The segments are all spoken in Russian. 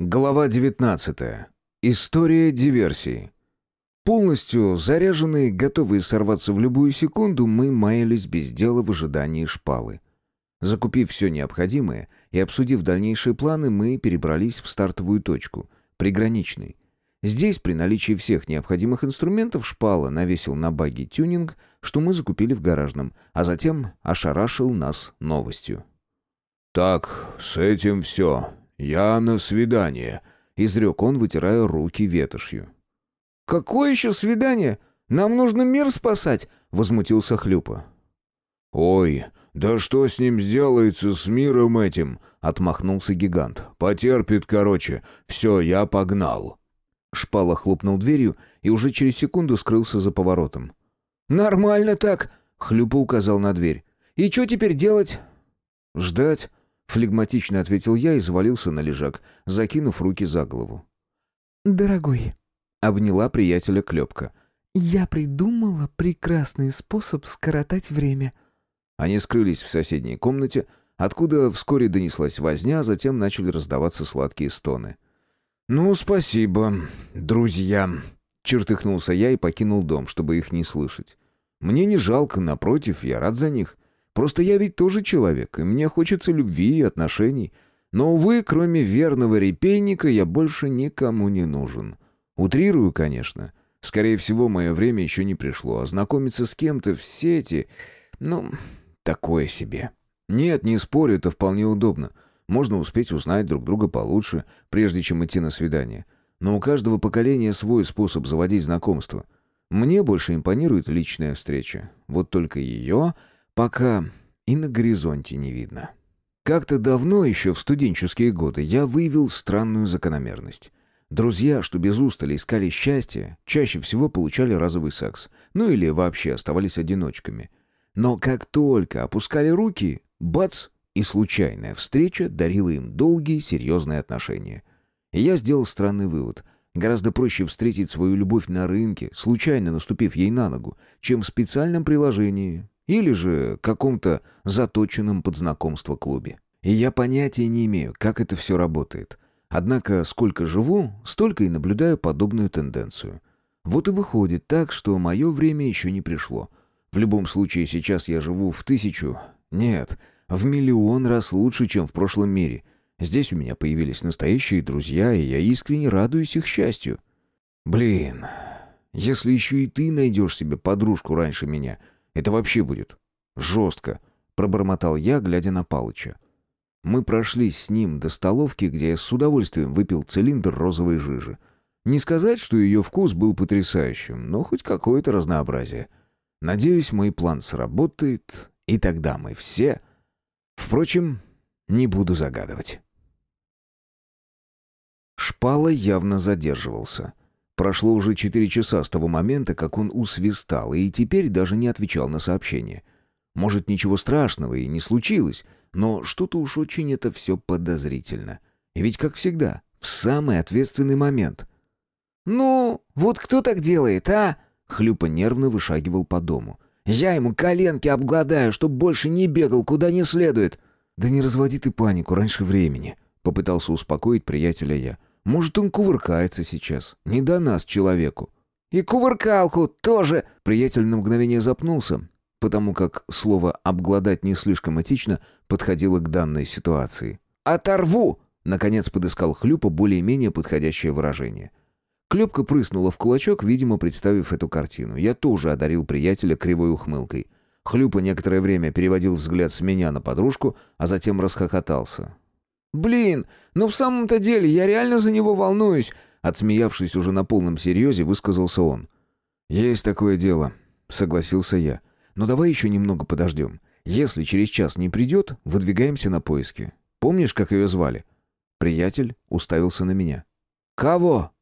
Глава 19. История диверсии. Полностью заряженные, готовые сорваться в любую секунду, мы маялись без дела в ожидании шпалы. Закупив все необходимое и обсудив дальнейшие планы, мы перебрались в стартовую точку, приграничный. Здесь, при наличии всех необходимых инструментов, шпала навесил на баги тюнинг, что мы закупили в гаражном, а затем ошарашил нас новостью. «Так, с этим все. Я на свидание», — изрек он, вытирая руки ветошью. «Какое еще свидание? Нам нужно мир спасать!» — возмутился Хлюпа. «Ой, да что с ним сделается, с миром этим?» — отмахнулся гигант. «Потерпит, короче. Все, я погнал». Шпала хлопнул дверью и уже через секунду скрылся за поворотом. «Нормально так», — Хлюпа указал на дверь. «И что теперь делать?» «Ждать», — флегматично ответил я и завалился на лежак, закинув руки за голову. «Дорогой», — обняла приятеля Клепка. «Я придумала прекрасный способ скоротать время». Они скрылись в соседней комнате, откуда вскоре донеслась возня, а затем начали раздаваться сладкие стоны. «Ну, спасибо, друзья», — чертыхнулся я и покинул дом, чтобы их не слышать. «Мне не жалко, напротив, я рад за них. Просто я ведь тоже человек, и мне хочется любви и отношений. Но, увы, кроме верного репейника, я больше никому не нужен. Утрирую, конечно. Скорее всего, мое время еще не пришло, а знакомиться с кем-то в сети... Ну, такое себе. Нет, не спорю, это вполне удобно. Можно успеть узнать друг друга получше, прежде чем идти на свидание. Но у каждого поколения свой способ заводить знакомство. Мне больше импонирует личная встреча. Вот только ее пока и на горизонте не видно. Как-то давно, еще в студенческие годы, я выявил странную закономерность. Друзья, что без устали искали счастье, чаще всего получали разовый секс. Ну или вообще оставались одиночками. Но как только опускали руки, бац, и случайная встреча дарила им долгие, серьезные отношения. И я сделал странный вывод. Гораздо проще встретить свою любовь на рынке, случайно наступив ей на ногу, чем в специальном приложении или же каком-то заточенном под знакомство клубе. И я понятия не имею, как это все работает. Однако, сколько живу, столько и наблюдаю подобную тенденцию. Вот и выходит так, что мое время еще не пришло. В любом случае, сейчас я живу в тысячу... Нет, в миллион раз лучше, чем в прошлом мире. Здесь у меня появились настоящие друзья, и я искренне радуюсь их счастью. Блин, если еще и ты найдешь себе подружку раньше меня, это вообще будет жестко, пробормотал я, глядя на Палыча. Мы прошлись с ним до столовки, где я с удовольствием выпил цилиндр розовой жижи. Не сказать, что ее вкус был потрясающим, но хоть какое-то разнообразие. Надеюсь, мой план сработает, и тогда мы все Впрочем, не буду загадывать. Шпала явно задерживался. Прошло уже четыре часа с того момента, как он усвистал, и теперь даже не отвечал на сообщение. Может, ничего страшного и не случилось, но что-то уж очень это все подозрительно. И ведь, как всегда, в самый ответственный момент. «Ну, вот кто так делает, а?» Хлюпа нервно вышагивал по дому. Я ему коленки обгладаю, чтоб больше не бегал куда не следует». «Да не разводи ты панику раньше времени», — попытался успокоить приятеля я. «Может, он кувыркается сейчас. Не до нас, человеку». «И кувыркалку тоже...» Приятель на мгновение запнулся, потому как слово «обгладать» не слишком этично подходило к данной ситуации. «Оторву!» — наконец подыскал Хлюпа более-менее подходящее выражение. Клепка прыснула в кулачок, видимо, представив эту картину. Я тоже одарил приятеля кривой ухмылкой. Хлюпа некоторое время переводил взгляд с меня на подружку, а затем расхохотался. «Блин, ну в самом-то деле я реально за него волнуюсь», отсмеявшись уже на полном серьезе, высказался он. «Есть такое дело», — согласился я. «Но давай еще немного подождем. Если через час не придет, выдвигаемся на поиски. Помнишь, как ее звали?» Приятель уставился на меня. «Кого?»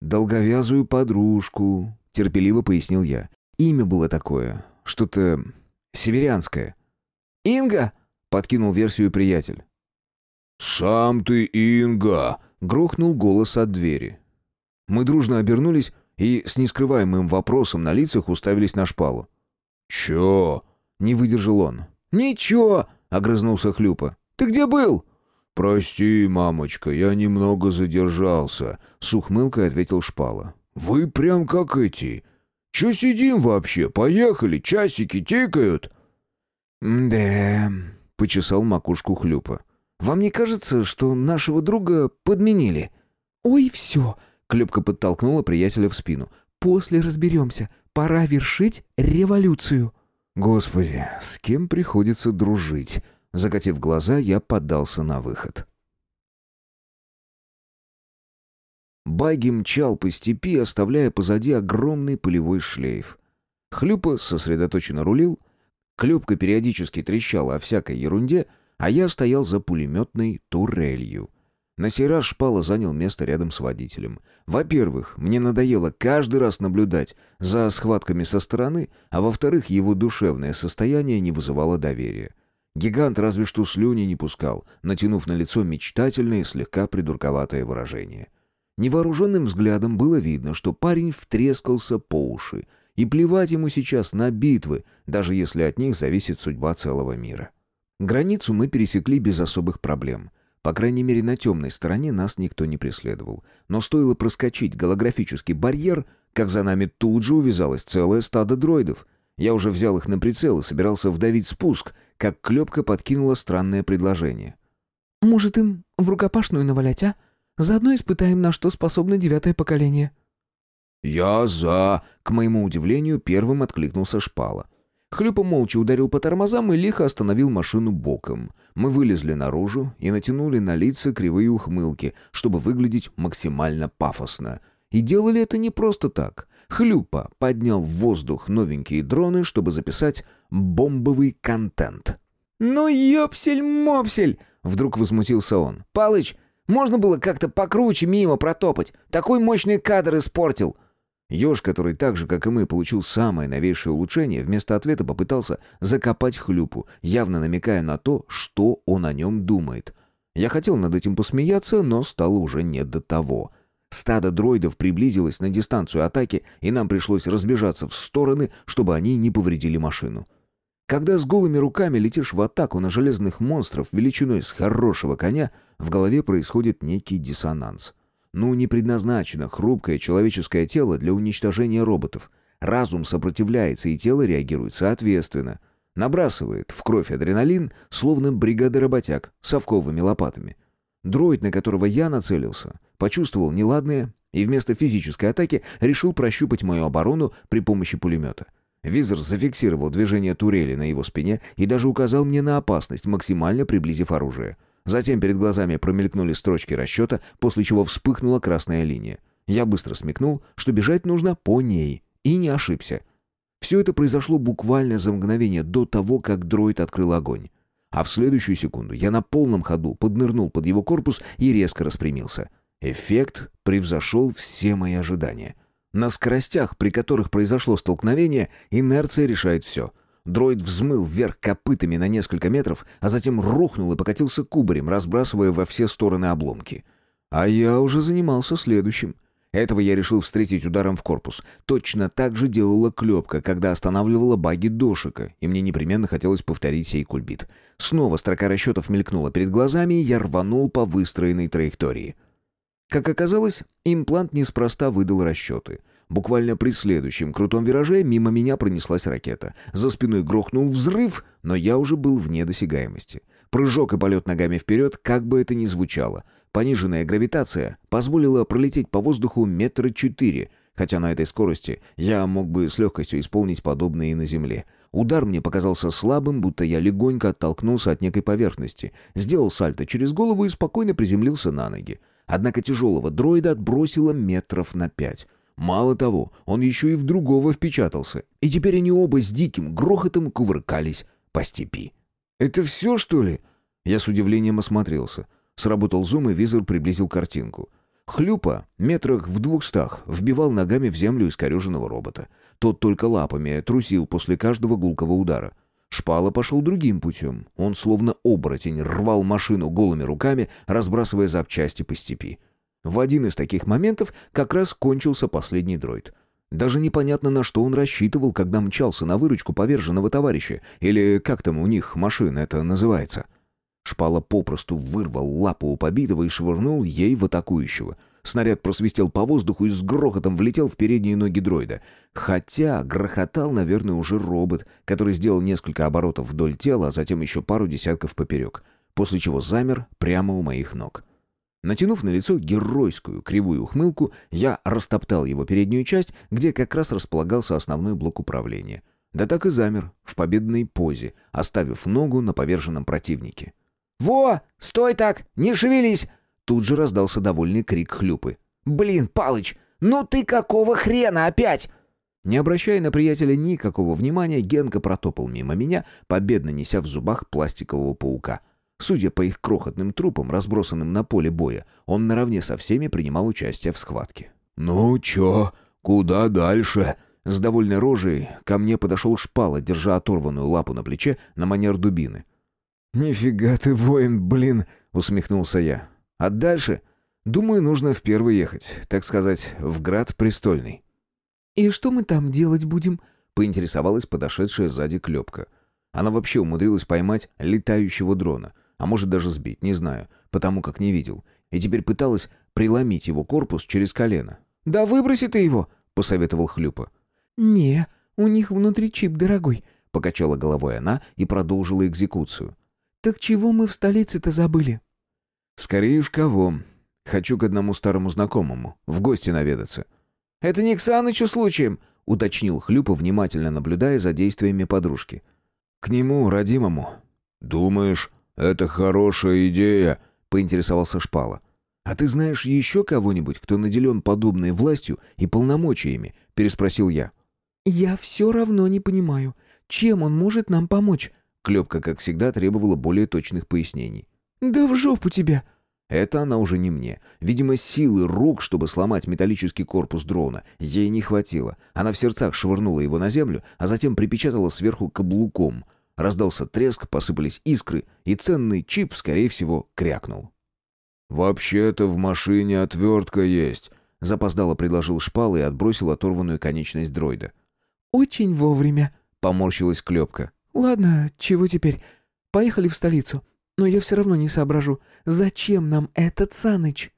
«Долговязую подружку», — терпеливо пояснил я. Имя было такое, что-то северянское. «Инга?» — подкинул версию приятель. «Сам ты Инга!» — грохнул голос от двери. Мы дружно обернулись и с нескрываемым вопросом на лицах уставились на шпалу. «Чё?» — не выдержал он. «Ничего!» — огрызнулся Хлюпа. «Ты где был?» «Прости, мамочка, я немного задержался», — с ухмылкой ответил Шпала. «Вы прям как эти. Че сидим вообще? Поехали, часики тикают». «Да...» — почесал макушку Хлюпа. «Вам не кажется, что нашего друга подменили?» «Ой, все!» — Клепка подтолкнула приятеля в спину. «После разберемся. Пора вершить революцию». «Господи, с кем приходится дружить?» Закатив глаза, я поддался на выход. Баги мчал по степи, оставляя позади огромный полевой шлейф. Хлюпа сосредоточенно рулил, Клепка периодически трещала о всякой ерунде, а я стоял за пулеметной турелью. На сей раз Шпала занял место рядом с водителем. Во-первых, мне надоело каждый раз наблюдать за схватками со стороны, а во-вторых, его душевное состояние не вызывало доверия. Гигант разве что слюни не пускал, натянув на лицо мечтательное и слегка придурковатое выражение. Невооруженным взглядом было видно, что парень втрескался по уши, и плевать ему сейчас на битвы, даже если от них зависит судьба целого мира. Границу мы пересекли без особых проблем. По крайней мере, на темной стороне нас никто не преследовал. Но стоило проскочить голографический барьер, как за нами тут же увязалось целое стадо дроидов. Я уже взял их на прицел и собирался вдавить спуск, как Клепка подкинула странное предложение. «Может, им в рукопашную навалять, а? Заодно испытаем, на что способно девятое поколение». «Я за!» — к моему удивлению, первым откликнулся Шпала. Хлюпа молча ударил по тормозам и лихо остановил машину боком. Мы вылезли наружу и натянули на лица кривые ухмылки, чтобы выглядеть максимально пафосно. И делали это не просто так. Хлюпа поднял в воздух новенькие дроны, чтобы записать бомбовый контент. «Ну ёпсель-мопсель!» — вдруг возмутился он. «Палыч, можно было как-то покруче мимо протопать. Такой мощный кадр испортил!» Ёж, который так же, как и мы, получил самое новейшее улучшение, вместо ответа попытался закопать хлюпу, явно намекая на то, что он о нем думает. Я хотел над этим посмеяться, но стало уже не до того. Стадо дроидов приблизилось на дистанцию атаки, и нам пришлось разбежаться в стороны, чтобы они не повредили машину. Когда с голыми руками летишь в атаку на железных монстров величиной с хорошего коня, в голове происходит некий диссонанс — ну, не предназначено хрупкое человеческое тело для уничтожения роботов. Разум сопротивляется, и тело реагирует соответственно. Набрасывает в кровь адреналин, словно бригада работяг совковыми лопатами. Дроид, на которого я нацелился, почувствовал неладное и вместо физической атаки решил прощупать мою оборону при помощи пулемета. Визор зафиксировал движение турели на его спине и даже указал мне на опасность, максимально приблизив оружие. Затем перед глазами промелькнули строчки расчета, после чего вспыхнула красная линия. Я быстро смекнул, что бежать нужно по ней, и не ошибся. Все это произошло буквально за мгновение до того, как дроид открыл огонь. А в следующую секунду я на полном ходу поднырнул под его корпус и резко распрямился. Эффект превзошел все мои ожидания. На скоростях, при которых произошло столкновение, инерция решает все — Дроид взмыл вверх копытами на несколько метров, а затем рухнул и покатился кубарем, разбрасывая во все стороны обломки. А я уже занимался следующим. Этого я решил встретить ударом в корпус. Точно так же делала Клепка, когда останавливала баги Дошика, и мне непременно хотелось повторить сей кульбит. Снова строка расчетов мелькнула перед глазами, и я рванул по выстроенной траектории. Как оказалось, имплант неспроста выдал расчеты — Буквально при следующем крутом вираже мимо меня пронеслась ракета. За спиной грохнул взрыв, но я уже был вне досягаемости. Прыжок и полет ногами вперед, как бы это ни звучало. Пониженная гравитация позволила пролететь по воздуху метра четыре, хотя на этой скорости я мог бы с легкостью исполнить подобное и на Земле. Удар мне показался слабым, будто я легонько оттолкнулся от некой поверхности, сделал сальто через голову и спокойно приземлился на ноги. Однако тяжелого дроида отбросило метров на пять. Мало того, он еще и в другого впечатался, и теперь они оба с диким грохотом кувыркались по степи. «Это все, что ли?» Я с удивлением осмотрелся. Сработал зум, и визор приблизил картинку. Хлюпа, метрах в двухстах, вбивал ногами в землю искореженного робота. Тот только лапами трусил после каждого гулкого удара. Шпала пошел другим путем. Он, словно оборотень, рвал машину голыми руками, разбрасывая запчасти по степи. В один из таких моментов как раз кончился последний дроид. Даже непонятно, на что он рассчитывал, когда мчался на выручку поверженного товарища, или как там у них машина это называется. Шпала попросту вырвал лапу у побитого и швырнул ей в атакующего. Снаряд просвистел по воздуху и с грохотом влетел в передние ноги дроида. Хотя грохотал, наверное, уже робот, который сделал несколько оборотов вдоль тела, а затем еще пару десятков поперек, после чего замер прямо у моих ног. Натянув на лицо геройскую кривую ухмылку, я растоптал его переднюю часть, где как раз располагался основной блок управления. Да так и замер, в победной позе, оставив ногу на поверженном противнике. «Во! Стой так! Не шевелись!» Тут же раздался довольный крик хлюпы. «Блин, Палыч, ну ты какого хрена опять?» Не обращая на приятеля никакого внимания, Генка протопал мимо меня, победно неся в зубах пластикового паука. Судя по их крохотным трупам, разбросанным на поле боя, он наравне со всеми принимал участие в схватке. «Ну чё, куда дальше?» С довольной рожей ко мне подошел шпала, держа оторванную лапу на плече на манер дубины. «Нифига ты воин, блин!» — усмехнулся я. «А дальше? Думаю, нужно в первый ехать, так сказать, в град престольный». «И что мы там делать будем?» — поинтересовалась подошедшая сзади клепка. Она вообще умудрилась поймать летающего дрона, а может даже сбить, не знаю, потому как не видел, и теперь пыталась приломить его корпус через колено. «Да выброси ты его!» — посоветовал Хлюпа. «Не, у них внутри чип дорогой», — покачала головой она и продолжила экзекуцию. «Так чего мы в столице-то забыли?» «Скорее уж кого. Хочу к одному старому знакомому, в гости наведаться». «Это не к Санычу случаем», — уточнил Хлюпа, внимательно наблюдая за действиями подружки. «К нему, родимому». «Думаешь, это хорошая идея?» — поинтересовался Шпала. «А ты знаешь еще кого-нибудь, кто наделен подобной властью и полномочиями?» — переспросил я. «Я все равно не понимаю, чем он может нам помочь?» Клепка, как всегда, требовала более точных пояснений. «Да в жопу тебя!» Это она уже не мне. Видимо, силы рук, чтобы сломать металлический корпус дрона, ей не хватило. Она в сердцах швырнула его на землю, а затем припечатала сверху каблуком. Раздался треск, посыпались искры, и ценный чип, скорее всего, крякнул. «Вообще-то в машине отвертка есть», — запоздало предложил шпал и отбросил оторванную конечность дроида. «Очень вовремя», — поморщилась клепка. «Ладно, чего теперь? Поехали в столицу. Но я все равно не соображу, зачем нам этот Саныч?»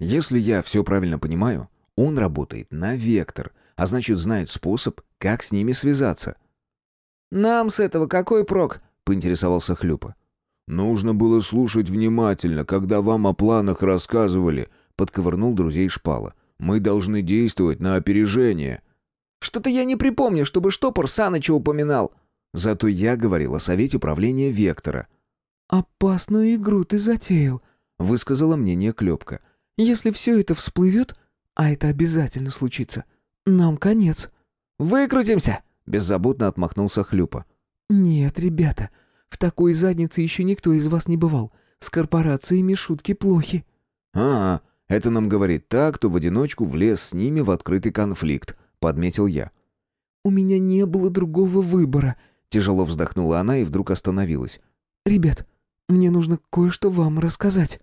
«Если я все правильно понимаю, он работает на Вектор, а значит знает способ, как с ними связаться». «Нам с этого какой прок?» — поинтересовался Хлюпа. «Нужно было слушать внимательно, когда вам о планах рассказывали», — подковырнул друзей Шпала. «Мы должны действовать на опережение». «Что-то я не припомню, чтобы штопор Саныча упоминал», Зато я говорил о совете правления Вектора. «Опасную игру ты затеял», — высказала мнение Клепка. «Если все это всплывет, а это обязательно случится, нам конец». «Выкрутимся!» — беззаботно отмахнулся Хлюпа. «Нет, ребята, в такой заднице еще никто из вас не бывал. С корпорациями шутки плохи». «Ага, это нам говорит так, кто в одиночку влез с ними в открытый конфликт», — подметил я. «У меня не было другого выбора», Тяжело вздохнула она и вдруг остановилась. «Ребят, мне нужно кое-что вам рассказать».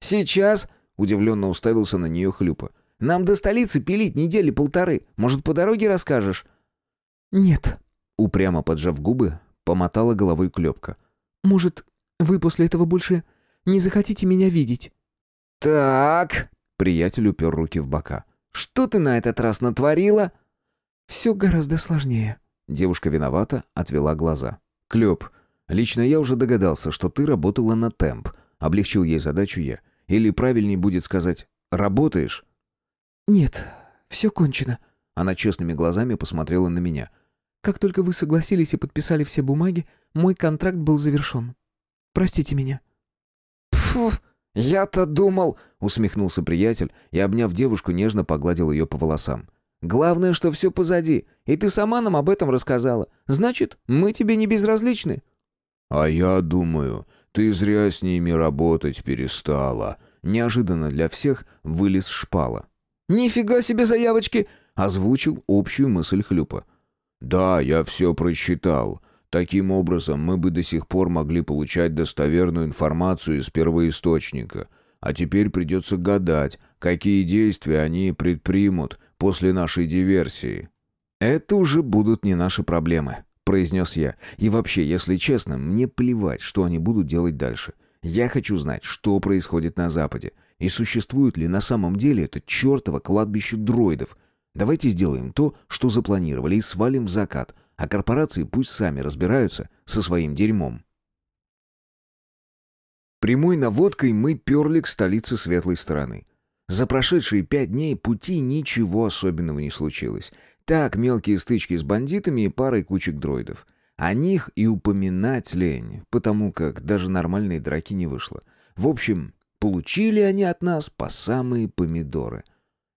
«Сейчас?» — удивленно уставился на нее Хлюпа. «Нам до столицы пилить недели полторы. Может, по дороге расскажешь?» «Нет», — упрямо поджав губы, помотала головой Клепка. «Может, вы после этого больше не захотите меня видеть?» «Так...» — приятель упер руки в бока. «Что ты на этот раз натворила?» «Все гораздо сложнее», Девушка виновата, отвела глаза. «Клёп, лично я уже догадался, что ты работала на темп. Облегчил ей задачу я. Или правильнее будет сказать «работаешь»?» «Нет, все кончено». Она честными глазами посмотрела на меня. «Как только вы согласились и подписали все бумаги, мой контракт был завершен. Простите меня». «Пфу, я-то думал...» — усмехнулся приятель и, обняв девушку, нежно погладил ее по волосам. Главное, что все позади, и ты сама нам об этом рассказала. Значит, мы тебе не безразличны». «А я думаю, ты зря с ними работать перестала». Неожиданно для всех вылез шпала. «Нифига себе заявочки!» — озвучил общую мысль Хлюпа. «Да, я все просчитал. Таким образом, мы бы до сих пор могли получать достоверную информацию из первоисточника. А теперь придется гадать, какие действия они предпримут, после нашей диверсии». «Это уже будут не наши проблемы», произнес я. «И вообще, если честно, мне плевать, что они будут делать дальше. Я хочу знать, что происходит на Западе. И существует ли на самом деле это чертово кладбище дроидов. Давайте сделаем то, что запланировали, и свалим в закат, а корпорации пусть сами разбираются со своим дерьмом». Прямой наводкой мы перли к столице светлой стороны. За прошедшие пять дней пути ничего особенного не случилось. Так, мелкие стычки с бандитами и парой кучек дроидов. О них и упоминать лень, потому как даже нормальной драки не вышло. В общем, получили они от нас по самые помидоры.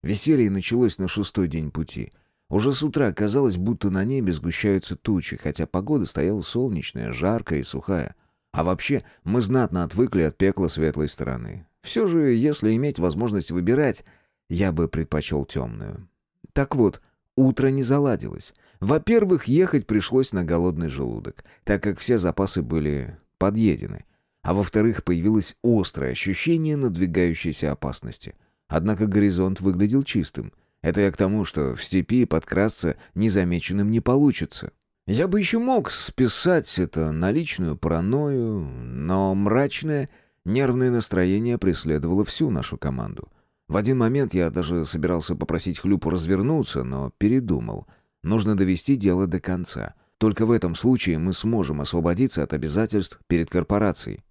Веселье началось на шестой день пути. Уже с утра казалось, будто на небе сгущаются тучи, хотя погода стояла солнечная, жаркая и сухая. А вообще, мы знатно отвыкли от пекла светлой стороны. Все же, если иметь возможность выбирать, я бы предпочел темную. Так вот, утро не заладилось. Во-первых, ехать пришлось на голодный желудок, так как все запасы были подъедены. А во-вторых, появилось острое ощущение надвигающейся опасности. Однако горизонт выглядел чистым. Это я к тому, что в степи подкрасться незамеченным не получится. Я бы еще мог списать это на личную паранойю, но мрачное, нервное настроение преследовало всю нашу команду. В один момент я даже собирался попросить Хлюпу развернуться, но передумал. Нужно довести дело до конца. Только в этом случае мы сможем освободиться от обязательств перед корпорацией.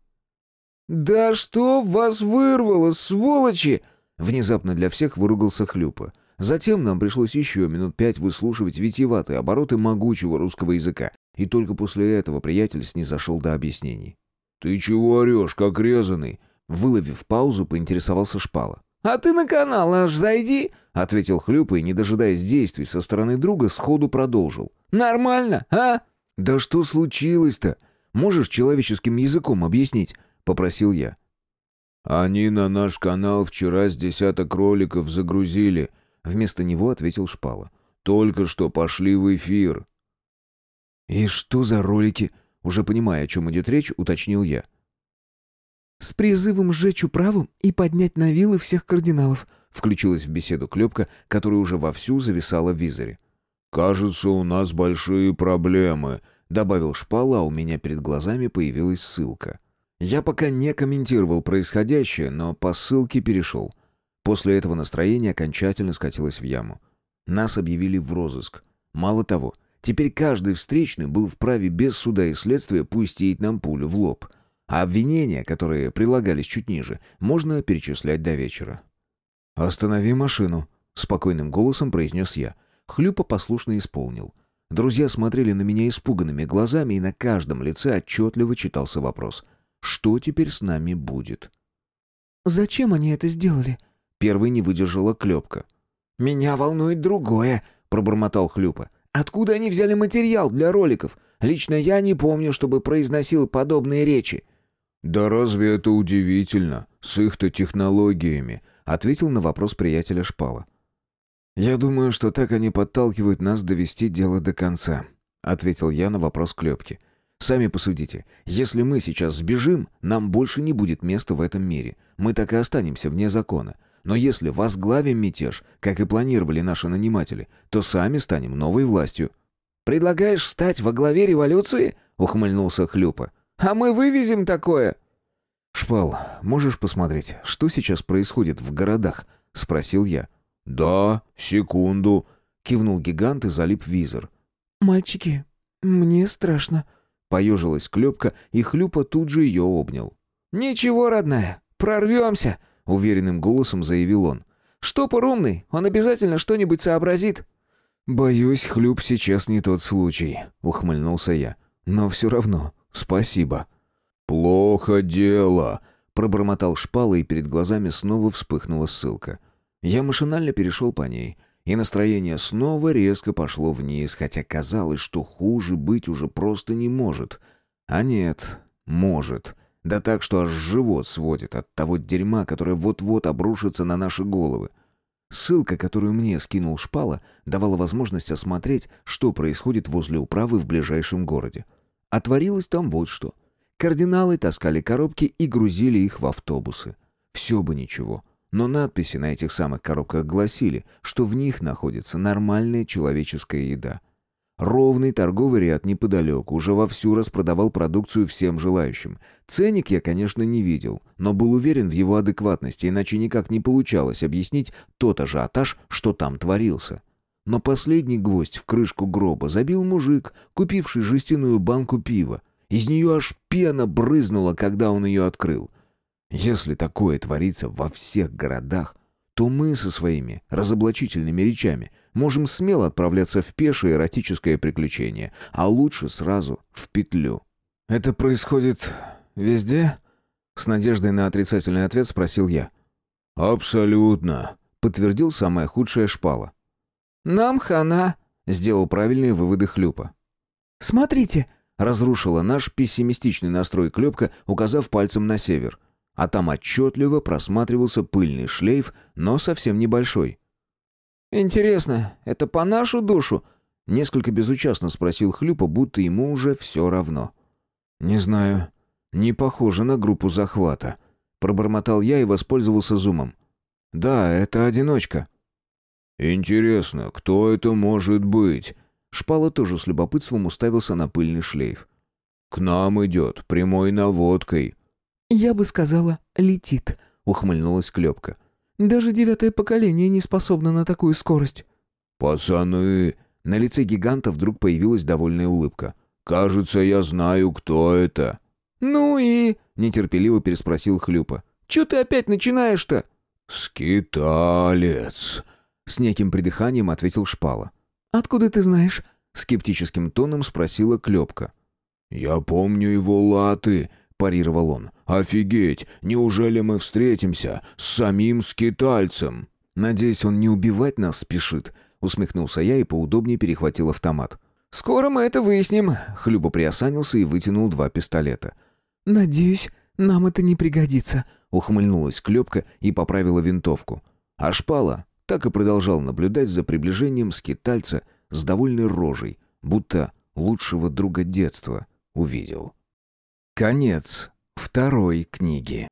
«Да что вас вырвало, сволочи!» Внезапно для всех выругался Хлюпа. Затем нам пришлось еще минут пять выслушивать витиеватые обороты могучего русского языка, и только после этого приятель снизошел до объяснений. «Ты чего орешь, как резанный?» Выловив паузу, поинтересовался Шпала. «А ты на канал аж зайди!» — ответил Хлюпа и, не дожидаясь действий со стороны друга, сходу продолжил. «Нормально, а?» «Да что случилось-то? Можешь человеческим языком объяснить?» — попросил я. «Они на наш канал вчера с десяток роликов загрузили», Вместо него ответил Шпала. «Только что пошли в эфир». «И что за ролики?» Уже понимая, о чем идет речь, уточнил я. «С призывом сжечь управу и поднять на вилы всех кардиналов», включилась в беседу Клепка, которая уже вовсю зависала в визоре. «Кажется, у нас большие проблемы», — добавил Шпала, а у меня перед глазами появилась ссылка. Я пока не комментировал происходящее, но по ссылке перешел. После этого настроение окончательно скатилось в яму. Нас объявили в розыск. Мало того, теперь каждый встречный был вправе без суда и следствия пустить нам пулю в лоб. А обвинения, которые прилагались чуть ниже, можно перечислять до вечера. «Останови машину», — спокойным голосом произнес я. Хлюпа послушно исполнил. Друзья смотрели на меня испуганными глазами, и на каждом лице отчетливо читался вопрос. «Что теперь с нами будет?» «Зачем они это сделали?» Первой не выдержала Клепка. «Меня волнует другое», — пробормотал Хлюпа. «Откуда они взяли материал для роликов? Лично я не помню, чтобы произносил подобные речи». «Да разве это удивительно? С их-то технологиями», — ответил на вопрос приятеля Шпала. «Я думаю, что так они подталкивают нас довести дело до конца», — ответил я на вопрос Клепки. «Сами посудите. Если мы сейчас сбежим, нам больше не будет места в этом мире. Мы так и останемся вне закона. Но если возглавим мятеж, как и планировали наши наниматели, то сами станем новой властью». «Предлагаешь встать во главе революции?» — ухмыльнулся Хлюпа. «А мы вывезем такое!» «Шпал, можешь посмотреть, что сейчас происходит в городах?» — спросил я. «Да, секунду», — кивнул гигант и залип визор. «Мальчики, мне страшно», — поежилась Клепка, и Хлюпа тут же ее обнял. «Ничего, родная, прорвемся», уверенным голосом заявил он. «Штопор умный, он обязательно что-нибудь сообразит». «Боюсь, хлюп сейчас не тот случай», — ухмыльнулся я. «Но все равно, спасибо». «Плохо дело», — пробормотал шпала, и перед глазами снова вспыхнула ссылка. Я машинально перешел по ней, и настроение снова резко пошло вниз, хотя казалось, что хуже быть уже просто не может. А нет, может. Да так, что аж живот сводит от того дерьма, которое вот-вот обрушится на наши головы. Ссылка, которую мне скинул Шпала, давала возможность осмотреть, что происходит возле управы в ближайшем городе. Отворилось там вот что. Кардиналы таскали коробки и грузили их в автобусы. Все бы ничего. Но надписи на этих самых коробках гласили, что в них находится нормальная человеческая еда. Ровный торговый ряд неподалеку уже вовсю распродавал продукцию всем желающим. Ценник я, конечно, не видел, но был уверен в его адекватности, иначе никак не получалось объяснить тот ажиотаж, что там творился. Но последний гвоздь в крышку гроба забил мужик, купивший жестяную банку пива. Из нее аж пена брызнула, когда он ее открыл. Если такое творится во всех городах, то мы со своими разоблачительными речами можем смело отправляться в пешее эротическое приключение, а лучше сразу в петлю. «Это происходит везде?» С надеждой на отрицательный ответ спросил я. «Абсолютно», — подтвердил самая худшая шпала. «Нам хана», — сделал правильные выводы Хлюпа. «Смотрите», — разрушила наш пессимистичный настрой Клёпка, указав пальцем на север там отчетливо просматривался пыльный шлейф, но совсем небольшой. «Интересно, это по нашу душу?» Несколько безучастно спросил Хлюпа, будто ему уже все равно. «Не знаю. Не похоже на группу захвата». Пробормотал я и воспользовался зумом. «Да, это одиночка». «Интересно, кто это может быть?» Шпала тоже с любопытством уставился на пыльный шлейф. «К нам идет, прямой наводкой». «Я бы сказала, летит», — ухмыльнулась Клёпка. «Даже девятое поколение не способно на такую скорость». «Пацаны...» На лице гиганта вдруг появилась довольная улыбка. «Кажется, я знаю, кто это». «Ну и...» — нетерпеливо переспросил Хлюпа. «Чё ты опять начинаешь-то?» «Скиталец», — с неким придыханием ответил Шпала. «Откуда ты знаешь?» — скептическим тоном спросила Клёпка. «Я помню его латы», — парировал он. «Офигеть! Неужели мы встретимся с самим скитальцем?» «Надеюсь, он не убивать нас спешит», — усмехнулся я и поудобнее перехватил автомат. «Скоро мы это выясним», — Хлюба приосанился и вытянул два пистолета. «Надеюсь, нам это не пригодится», — ухмыльнулась Клёпка и поправила винтовку. А Шпала так и продолжал наблюдать за приближением скитальца с довольной рожей, будто лучшего друга детства увидел. Конец второй книги.